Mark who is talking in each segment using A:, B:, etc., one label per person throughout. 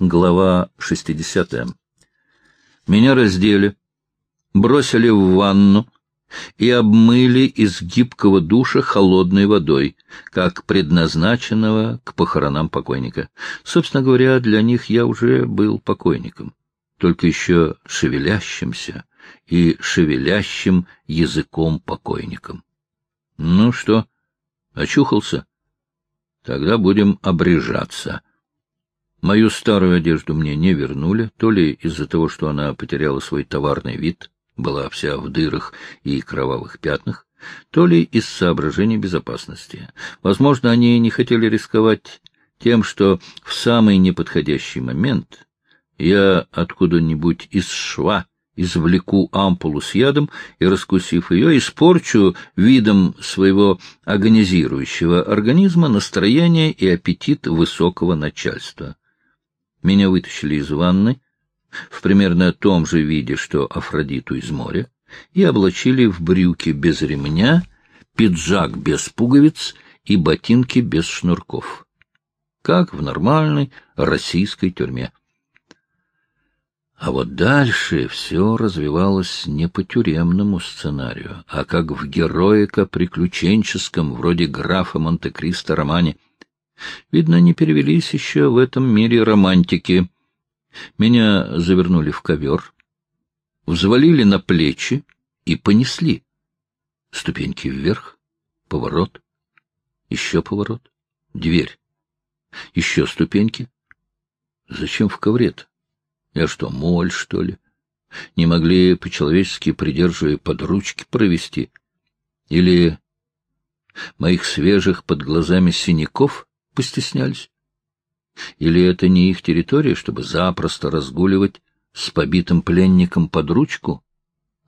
A: Глава 60. Меня раздели, бросили в ванну и обмыли из гибкого душа холодной водой, как предназначенного к похоронам покойника. Собственно говоря, для них я уже был покойником, только еще шевелящимся и шевелящим языком покойником. Ну что, очухался? Тогда будем обрежаться. Мою старую одежду мне не вернули, то ли из-за того, что она потеряла свой товарный вид, была вся в дырах и кровавых пятнах, то ли из соображений безопасности. Возможно, они не хотели рисковать тем, что в самый неподходящий момент я откуда-нибудь из шва извлеку ампулу с ядом и, раскусив ее, испорчу видом своего агонизирующего организма настроение и аппетит высокого начальства. Меня вытащили из ванны в примерно том же виде, что Афродиту из моря, и облачили в брюки без ремня, пиджак без пуговиц и ботинки без шнурков, как в нормальной российской тюрьме. А вот дальше все развивалось не по тюремному сценарию, а как в героико-приключенческом, вроде графа Монте-Кристо романе — Видно, не перевелись еще в этом мире романтики. Меня завернули в ковер, взвалили на плечи и понесли. Ступеньки вверх, поворот, еще поворот, дверь, еще ступеньки. Зачем в ковре-то? Я что, моль, что ли? Не могли по-человечески, придерживая под ручки, провести? Или моих свежих под глазами синяков постеснялись? Или это не их территория, чтобы запросто разгуливать с побитым пленником под ручку?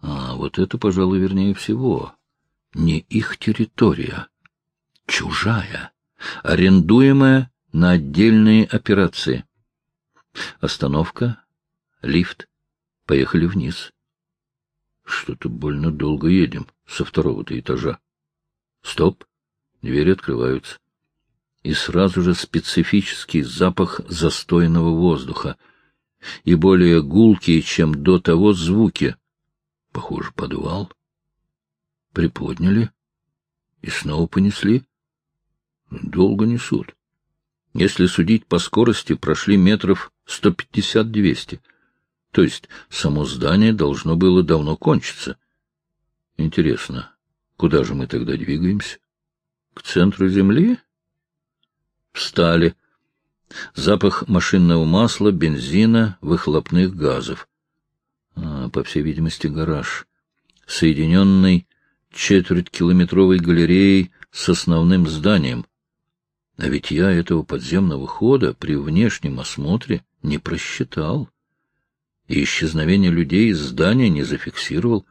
A: А вот это, пожалуй, вернее всего. Не их территория. Чужая, арендуемая на отдельные операции. Остановка, лифт, поехали вниз. Что-то больно долго едем со второго-то этажа. Стоп, двери открываются и сразу же специфический запах застойного воздуха и более гулкие, чем до того, звуки. Похоже, подвал. Приподняли и снова понесли. Долго несут. Если судить по скорости, прошли метров сто пятьдесят-двести. То есть само здание должно было давно кончиться. Интересно, куда же мы тогда двигаемся? К центру Земли? Встали. Запах машинного масла, бензина, выхлопных газов. А, по всей видимости, гараж, соединенный четвертькилометровой галереей с основным зданием. А ведь я этого подземного хода при внешнем осмотре не просчитал. И исчезновение людей из здания не зафиксировал.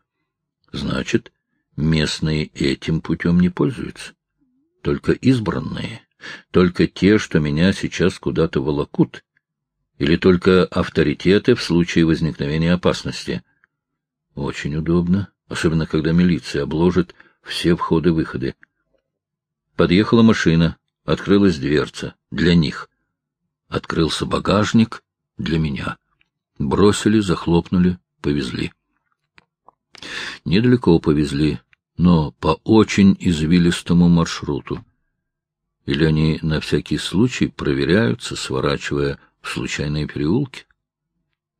A: Значит, местные этим путем не пользуются. Только избранные только те, что меня сейчас куда-то волокут, или только авторитеты в случае возникновения опасности. Очень удобно, особенно когда милиция обложит все входы-выходы. Подъехала машина, открылась дверца для них. Открылся багажник для меня. Бросили, захлопнули, повезли. Недалеко повезли, но по очень извилистому маршруту. Или они на всякий случай проверяются, сворачивая в случайные переулки?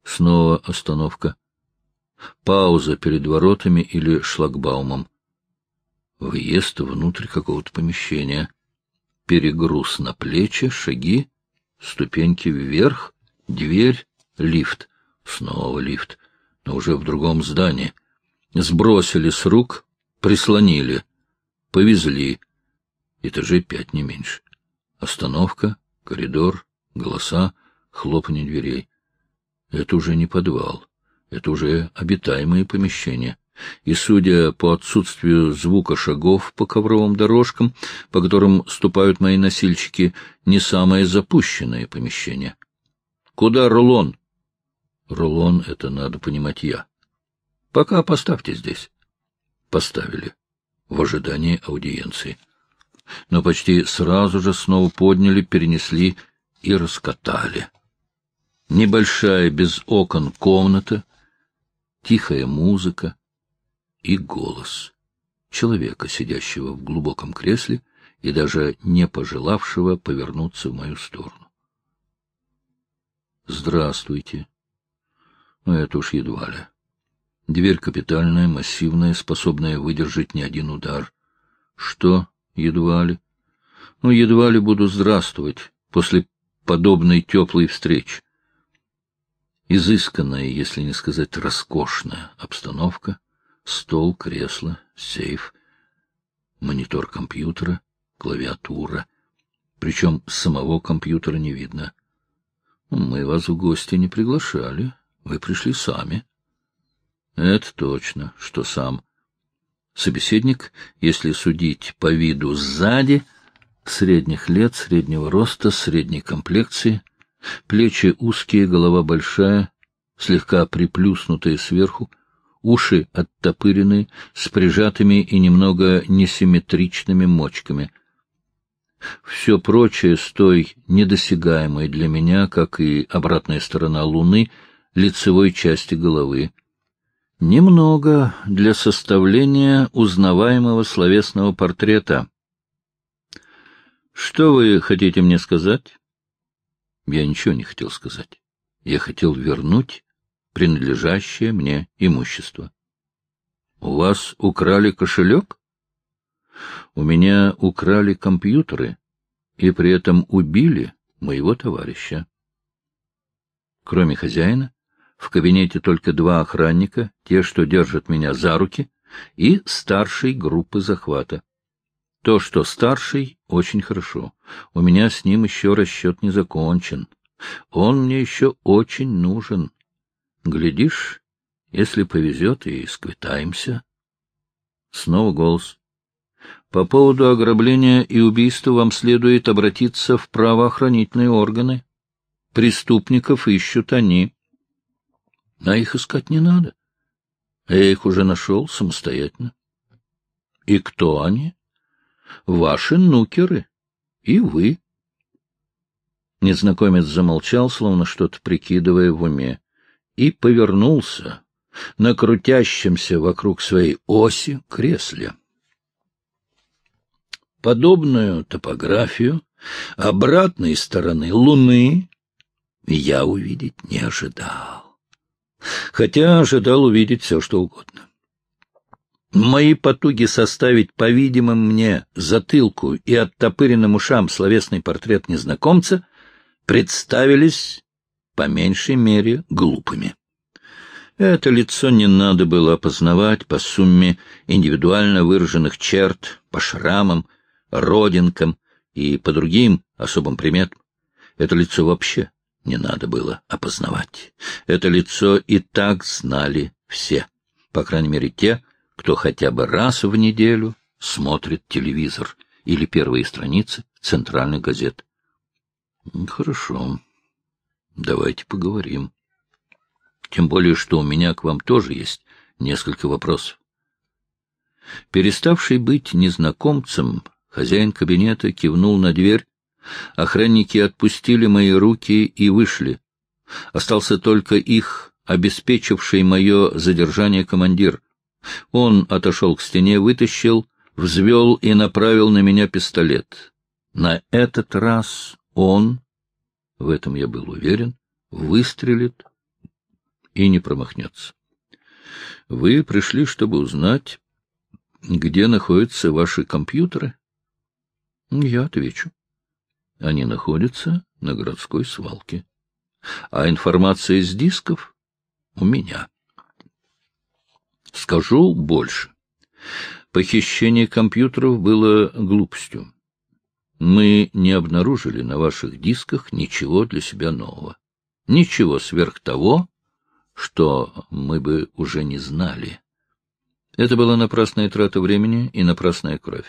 A: Снова остановка. Пауза перед воротами или шлагбаумом. Въезд внутрь какого-то помещения. Перегруз на плечи, шаги, ступеньки вверх, дверь, лифт. Снова лифт, но уже в другом здании. Сбросили с рук, прислонили, повезли — этажей пять, не меньше. Остановка, коридор, голоса, хлопанье дверей. Это уже не подвал, это уже обитаемые помещения. И, судя по отсутствию звука шагов по ковровым дорожкам, по которым ступают мои носильщики, не самое запущенное помещение. Куда рулон? Рулон — это надо понимать я. Пока поставьте здесь. Поставили. В ожидании аудиенции но почти сразу же снова подняли, перенесли и раскатали. Небольшая без окон комната, тихая музыка и голос человека, сидящего в глубоком кресле и даже не пожелавшего повернуться в мою сторону. «Здравствуйте». Ну, это уж едва ли. Дверь капитальная, массивная, способная выдержать не один удар. Что едва ли? Ну, едва ли буду здравствовать после подобной теплой встречи. Изысканная, если не сказать роскошная обстановка, стол, кресло, сейф, монитор компьютера, клавиатура. Причем самого компьютера не видно. Мы вас в гости не приглашали, вы пришли сами. Это точно, что сам. Собеседник, если судить по виду сзади, средних лет, среднего роста, средней комплекции, плечи узкие, голова большая, слегка приплюснутая сверху, уши оттопыренные, с прижатыми и немного несимметричными мочками. Все прочее с той недосягаемой для меня, как и обратная сторона Луны, лицевой части головы. Немного для составления узнаваемого словесного портрета. Что вы хотите мне сказать? Я ничего не хотел сказать. Я хотел вернуть принадлежащее мне имущество. У вас украли кошелек? У меня украли компьютеры и при этом убили моего товарища. Кроме хозяина, в кабинете только два охранника, те, что держат меня за руки, и старший группы захвата. То, что старший, очень хорошо. У меня с ним еще расчет не закончен. Он мне еще очень нужен. Глядишь, если повезет, и сквитаемся. Снова голос. По поводу ограбления и убийства вам следует обратиться в правоохранительные органы. Преступников ищут они. А их искать не надо. Я их уже нашел самостоятельно. И кто они? Ваши нукеры. И вы. Незнакомец замолчал, словно что-то прикидывая в уме, и повернулся на крутящемся вокруг своей оси кресле. Подобную топографию обратной стороны Луны я увидеть не ожидал. Хотя ожидал увидеть все, что угодно. Мои потуги составить, по-видимому, мне затылку и оттопыренным ушам словесный портрет незнакомца представились, по меньшей мере, глупыми. Это лицо не надо было опознавать по сумме индивидуально выраженных черт, по шрамам, родинкам и по другим особым приметам. Это лицо вообще не надо было опознавать. Это лицо и так знали все, по крайней мере те, кто хотя бы раз в неделю смотрит телевизор или первые страницы центральных газет. Хорошо. Давайте поговорим. Тем более, что у меня к вам тоже есть несколько вопросов. Переставший быть незнакомцем, хозяин кабинета кивнул на дверь. Охранники отпустили мои руки и вышли. Остался только их, обеспечивший мое задержание командир. Он отошел к стене, вытащил, взвел и направил на меня пистолет. На этот раз он, в этом я был уверен, выстрелит и не промахнется. Вы пришли, чтобы узнать, где находятся ваши компьютеры? Я отвечу. Они находятся на городской свалке. А информация из дисков у меня. Скажу больше. Похищение компьютеров было глупостью мы не обнаружили на ваших дисках ничего для себя нового. Ничего сверх того, что мы бы уже не знали. Это была напрасная трата времени и напрасная кровь.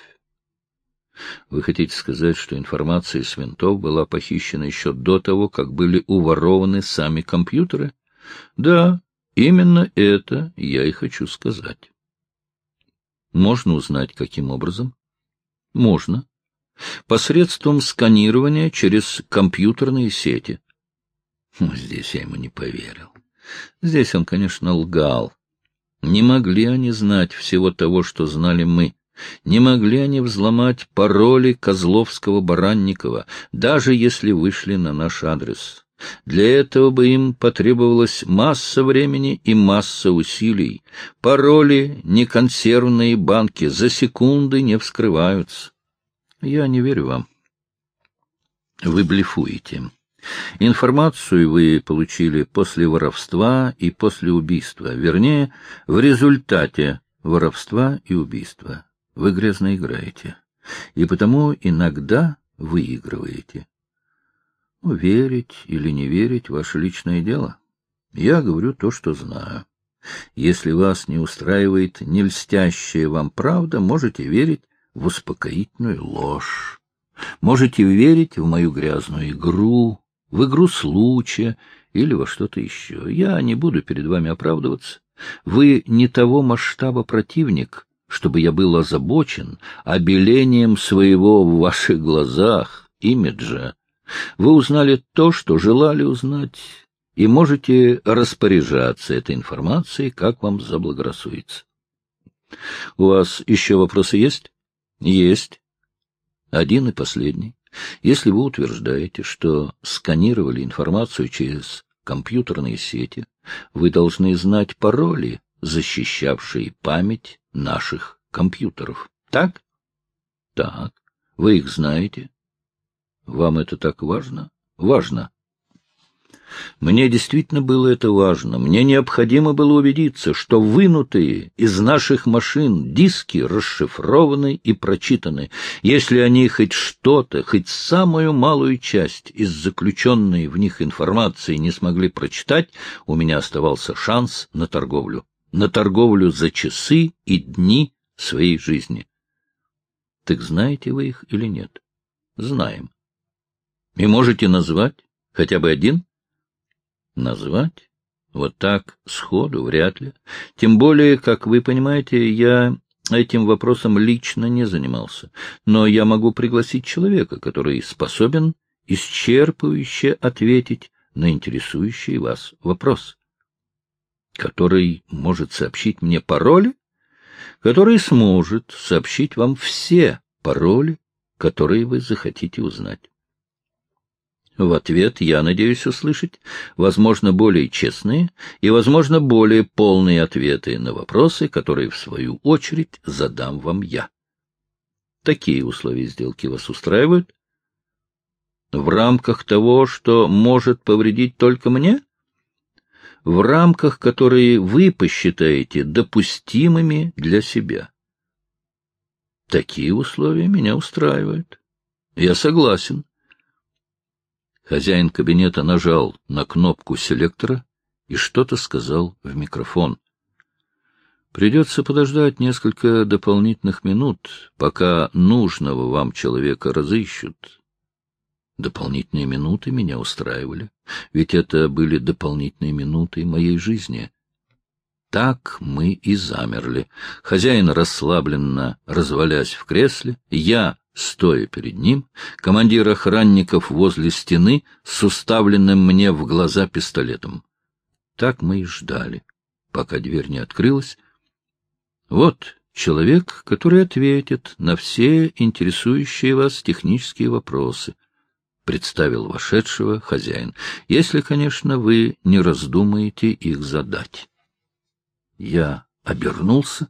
A: Вы хотите сказать, что информация из винтов была похищена еще до того, как были уворованы сами компьютеры? Да, именно это я и хочу сказать. Можно узнать, каким образом? Можно посредством сканирования через компьютерные сети. Ну, здесь я ему не поверил. Здесь он, конечно, лгал. Не могли они знать всего того, что знали мы. Не могли они взломать пароли Козловского-Баранникова, даже если вышли на наш адрес. Для этого бы им потребовалась масса времени и масса усилий. Пароли, не консервные банки, за секунды не вскрываются. Я не верю вам. Вы блефуете. Информацию вы получили после воровства и после убийства, вернее, в результате воровства и убийства. Вы грязно играете, и потому иногда выигрываете. Ну, верить или не верить — ваше личное дело. Я говорю то, что знаю. Если вас не устраивает нельстящая вам правда, можете верить в успокоительную ложь. Можете верить в мою грязную игру, в игру случая или во что-то еще. Я не буду перед вами оправдываться. Вы не того масштаба противник, чтобы я был озабочен обелением своего в ваших глазах имиджа. Вы узнали то, что желали узнать, и можете распоряжаться этой информацией, как вам заблагорассудится. У вас еще вопросы есть? Есть. Один и последний. Если вы утверждаете, что сканировали информацию через компьютерные сети, вы должны знать пароли, защищавшие память наших компьютеров. Так? Так. Вы их знаете? Вам это так важно? Важно. Мне действительно было это важно. Мне необходимо было убедиться, что вынутые из наших машин диски расшифрованы и прочитаны. Если они хоть что-то, хоть самую малую часть из заключенной в них информации не смогли прочитать, у меня оставался шанс на торговлю. На торговлю за часы и дни своей жизни. Так знаете вы их или нет? Знаем. И можете назвать хотя бы один? Назвать? Вот так, сходу, вряд ли. Тем более, как вы понимаете, я этим вопросом лично не занимался. Но я могу пригласить человека, который способен исчерпывающе ответить на интересующий вас вопрос. Который может сообщить мне пароли? Который сможет сообщить вам все пароли, которые вы захотите узнать. В ответ я надеюсь услышать, возможно, более честные и, возможно, более полные ответы на вопросы, которые, в свою очередь, задам вам я. Такие условия сделки вас устраивают? В рамках того, что может повредить только мне? В рамках, которые вы посчитаете допустимыми для себя. Такие условия меня устраивают. Я согласен. Хозяин кабинета нажал на кнопку селектора и что-то сказал в микрофон. Придется подождать несколько дополнительных минут, пока нужного вам человека разыщут. Дополнительные минуты меня устраивали, ведь это были дополнительные минуты моей жизни. Так мы и замерли. Хозяин расслабленно развалясь в кресле, я стоя перед ним, командир охранников возле стены с уставленным мне в глаза пистолетом. Так мы и ждали, пока дверь не открылась. Вот человек, который ответит на все интересующие вас технические вопросы, представил вошедшего хозяин, если, конечно, вы не раздумаете их задать. Я обернулся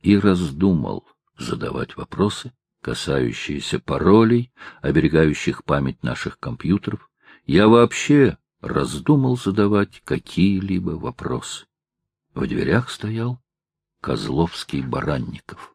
A: и раздумал задавать вопросы, касающиеся паролей, оберегающих память наших компьютеров, я вообще раздумал задавать какие-либо вопросы. В дверях стоял Козловский Баранников.